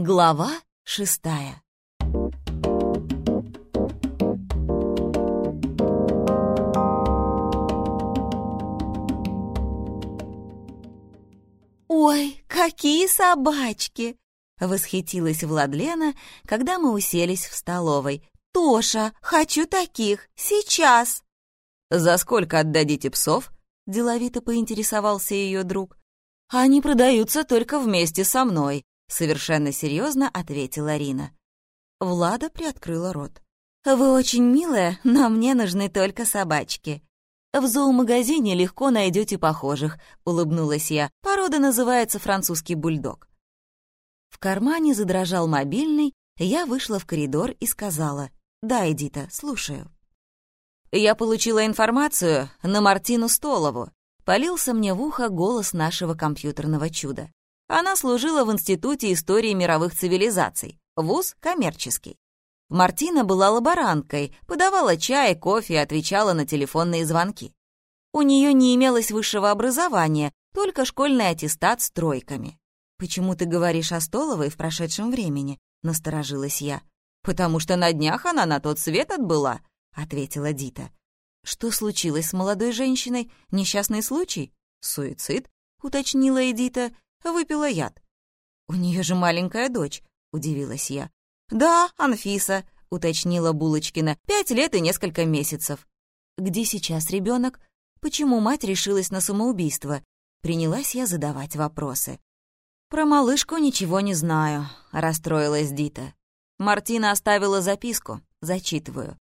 Глава шестая. «Ой, какие собачки!» — восхитилась Владлена, когда мы уселись в столовой. «Тоша, хочу таких! Сейчас!» «За сколько отдадите псов?» — деловито поинтересовался ее друг. «Они продаются только вместе со мной», — совершенно серьезно ответила Рина. Влада приоткрыла рот. «Вы очень милая, но мне нужны только собачки». «В зоомагазине легко найдете похожих», — улыбнулась я. «Порода называется французский бульдог». В кармане задрожал мобильный, я вышла в коридор и сказала. «Да, Эдита, слушаю». Я получила информацию на Мартину Столову. Полился мне в ухо голос нашего компьютерного чуда. Она служила в Институте истории мировых цивилизаций, вуз коммерческий. Мартина была лаборанткой, подавала чай, кофе и отвечала на телефонные звонки. У нее не имелось высшего образования, только школьный аттестат с тройками. «Почему ты говоришь о Столовой в прошедшем времени?» — насторожилась я. «Потому что на днях она на тот свет отбыла», — ответила Дита. «Что случилось с молодой женщиной? Несчастный случай?» «Суицид», — уточнила Эдита. Выпила яд. «У нее же маленькая дочь», — удивилась я. «Да, Анфиса», — уточнила Булочкина. «Пять лет и несколько месяцев». «Где сейчас ребенок? Почему мать решилась на самоубийство?» Принялась я задавать вопросы. «Про малышку ничего не знаю», — расстроилась Дита. Мартина оставила записку. Зачитываю.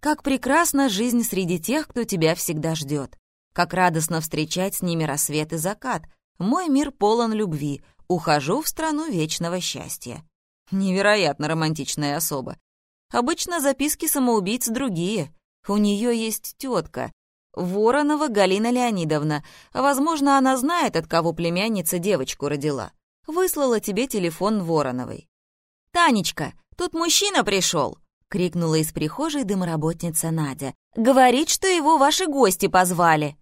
«Как прекрасна жизнь среди тех, кто тебя всегда ждет. Как радостно встречать с ними рассвет и закат, мой мир полон любви. Ухожу в страну вечного счастья. Невероятно романтичная особа. Обычно записки самоубийц другие. У нее есть тетка. Воронова Галина Леонидовна. Возможно, она знает, от кого племянница девочку родила. Выслала тебе телефон Вороновой. «Танечка, тут мужчина пришел!» — крикнула из прихожей домоработница Надя. «Говорит, что его ваши гости позвали!»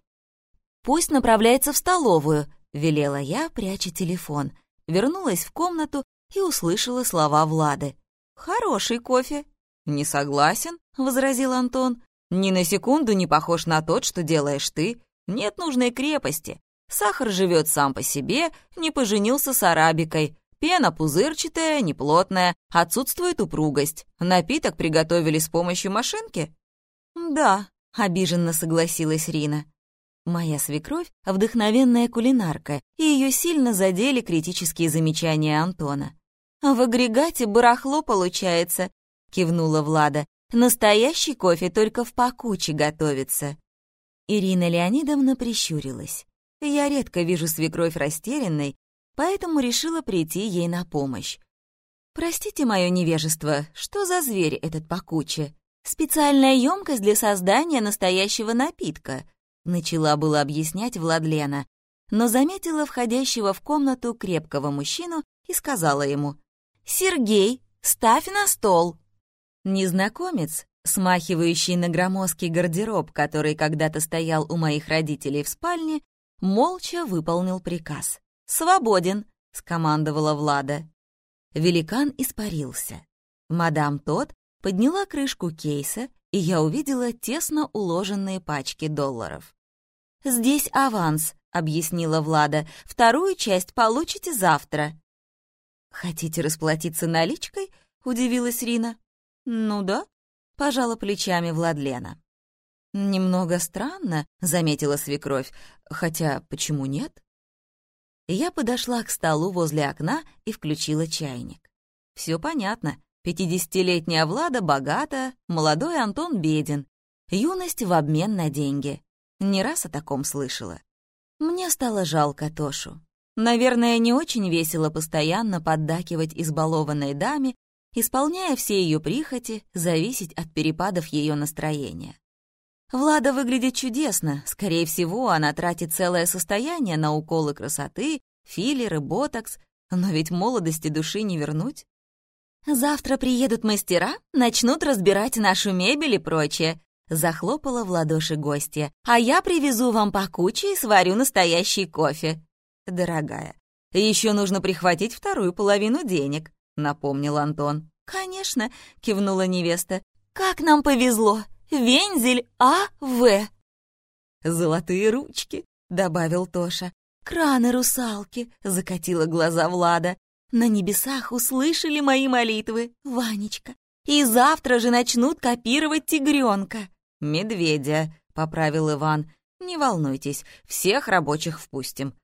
«Пусть направляется в столовую», — велела я, пряча телефон. Вернулась в комнату и услышала слова Влады. «Хороший кофе». «Не согласен», — возразил Антон. «Ни на секунду не похож на тот, что делаешь ты. Нет нужной крепости. Сахар живет сам по себе, не поженился с арабикой. Пена пузырчатая, неплотная, отсутствует упругость. Напиток приготовили с помощью машинки?» «Да», — обиженно согласилась Рина. Моя свекровь — вдохновенная кулинарка, и ее сильно задели критические замечания Антона. «В агрегате барахло получается», — кивнула Влада. «Настоящий кофе только в пакуче готовится». Ирина Леонидовна прищурилась. Я редко вижу свекровь растерянной, поэтому решила прийти ей на помощь. «Простите мое невежество, что за зверь этот пакуче? Специальная емкость для создания настоящего напитка», Начала было объяснять Владлена, но заметила входящего в комнату крепкого мужчину и сказала ему «Сергей, ставь на стол!» Незнакомец, смахивающий на громоздкий гардероб, который когда-то стоял у моих родителей в спальне, молча выполнил приказ. «Свободен!» — скомандовала Влада. Великан испарился. Мадам Тот подняла крышку кейса и я увидела тесно уложенные пачки долларов. «Здесь аванс», — объяснила Влада. «Вторую часть получите завтра». «Хотите расплатиться наличкой?» — удивилась Рина. «Ну да», — пожала плечами Владлена. «Немного странно», — заметила свекровь, «хотя почему нет?» Я подошла к столу возле окна и включила чайник. Все понятно. Пятидесятилетняя Влада богата, молодой Антон беден. Юность в обмен на деньги. Не раз о таком слышала. Мне стало жалко Тошу. Наверное, не очень весело постоянно поддакивать избалованной даме, исполняя все ее прихоти, зависеть от перепадов ее настроения. Влада выглядит чудесно. Скорее всего, она тратит целое состояние на уколы красоты, филлеры, ботокс, но ведь молодости души не вернуть. «Завтра приедут мастера, начнут разбирать нашу мебель и прочее», — захлопала в ладоши гостья. «А я привезу вам по куче и сварю настоящий кофе». «Дорогая, еще нужно прихватить вторую половину денег», — напомнил Антон. «Конечно», — кивнула невеста. «Как нам повезло! Вензель А.В.» «Золотые ручки», — добавил Тоша. «Краны русалки», — закатила глаза Влада. «На небесах услышали мои молитвы, Ванечка. И завтра же начнут копировать тигренка». «Медведя», — поправил Иван. «Не волнуйтесь, всех рабочих впустим».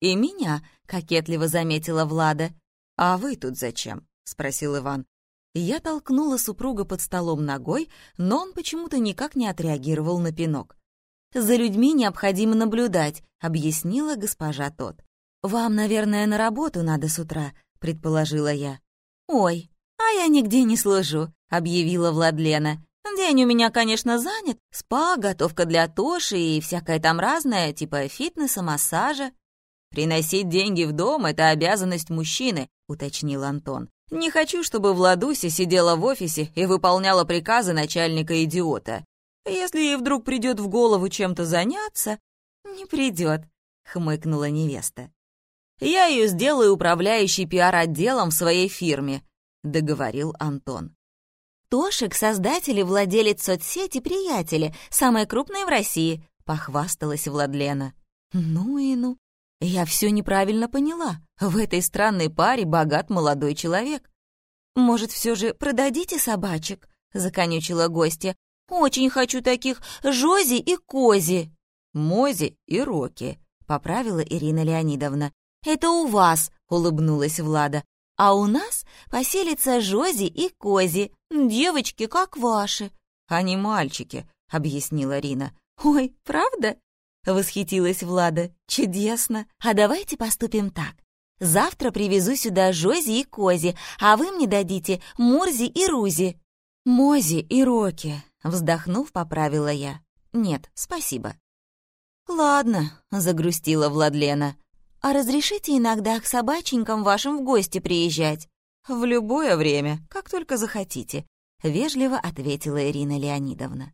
«И меня», — кокетливо заметила Влада. «А вы тут зачем?» — спросил Иван. Я толкнула супруга под столом ногой, но он почему-то никак не отреагировал на пинок. «За людьми необходимо наблюдать», — объяснила госпожа Тот. «Вам, наверное, на работу надо с утра», — предположила я. «Ой, а я нигде не служу», — объявила Владлена. «День у меня, конечно, занят. Спа, готовка для Тоши и всякое там разное, типа фитнеса, массажа». «Приносить деньги в дом — это обязанность мужчины», — уточнил Антон. Не хочу, чтобы Владуся сидела в офисе и выполняла приказы начальника-идиота. Если ей вдруг придет в голову чем-то заняться... Не придет, хмыкнула невеста. Я ее сделаю управляющей пиар-отделом в своей фирме, договорил Антон. Тошек — создатель и владелец соцсети «Приятели», самой крупной в России, — похвасталась Владлена. Ну и ну. Я все неправильно поняла. В этой странной паре богат молодой человек. «Может, все же продадите собачек?» — законючила гостья. «Очень хочу таких Жози и Кози». «Мози и Роки», — поправила Ирина Леонидовна. «Это у вас», — улыбнулась Влада. «А у нас поселятся Жози и Кози, девочки, как ваши». «Они мальчики», — объяснила Рина. «Ой, правда?» — восхитилась Влада. «Чудесно! А давайте поступим так. Завтра привезу сюда Жози и Кози, а вы мне дадите Мурзи и Рузи». «Мози и Роки», — вздохнув, поправила я. «Нет, спасибо». «Ладно», — загрустила Владлена. «А разрешите иногда к собаченькам вашим в гости приезжать?» «В любое время, как только захотите», — вежливо ответила Ирина Леонидовна.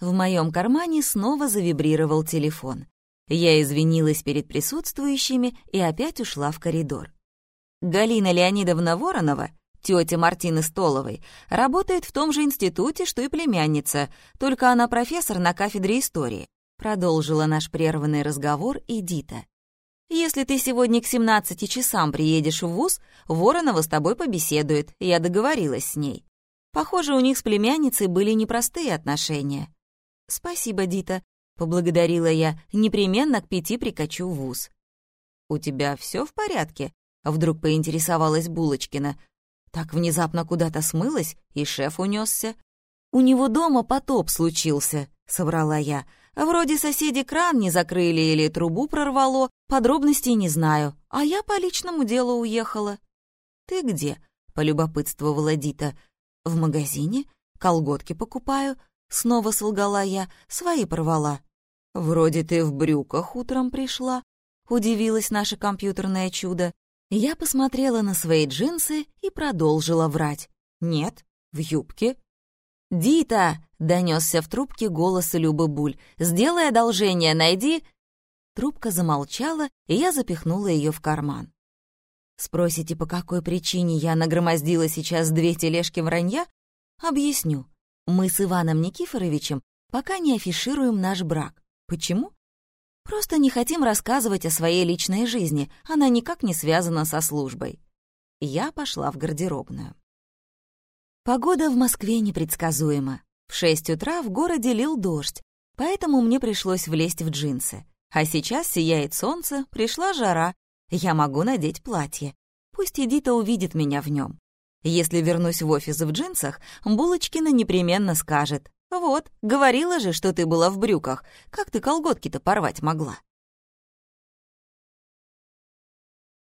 В моем кармане снова завибрировал телефон. Я извинилась перед присутствующими и опять ушла в коридор. Галина Леонидовна Воронова, тетя Мартины Столовой, работает в том же институте, что и племянница, только она профессор на кафедре истории. Продолжила наш прерванный разговор Эдита. «Если ты сегодня к 17 часам приедешь в ВУЗ, Воронова с тобой побеседует, я договорилась с ней. Похоже, у них с племянницей были непростые отношения. «Спасибо, Дита», — поблагодарила я, «непременно к пяти прикачу в вуз». «У тебя все в порядке?» — вдруг поинтересовалась Булочкина. Так внезапно куда-то смылась, и шеф унесся. «У него дома потоп случился», — соврала я. «Вроде соседи кран не закрыли или трубу прорвало, подробностей не знаю, а я по личному делу уехала». «Ты где?» — полюбопытствовала Дита. «В магазине. Колготки покупаю», Снова солгала я, свои порвала. «Вроде ты в брюках утром пришла», — удивилось наше компьютерное чудо. Я посмотрела на свои джинсы и продолжила врать. «Нет, в юбке». «Дита!» — донесся в трубке голос Любы Буль. «Сделай одолжение, найди...» Трубка замолчала, и я запихнула ее в карман. Спросите, по какой причине я нагромоздила сейчас две тележки вранья? Объясню. Мы с Иваном Никифоровичем пока не афишируем наш брак. Почему? Просто не хотим рассказывать о своей личной жизни, она никак не связана со службой. Я пошла в гардеробную. Погода в Москве непредсказуема. В шесть утра в городе лил дождь, поэтому мне пришлось влезть в джинсы. А сейчас сияет солнце, пришла жара, я могу надеть платье. Пусть Эдита увидит меня в нем. Если вернусь в офис в джинсах, Булочкина непременно скажет. «Вот, говорила же, что ты была в брюках. Как ты колготки-то порвать могла?»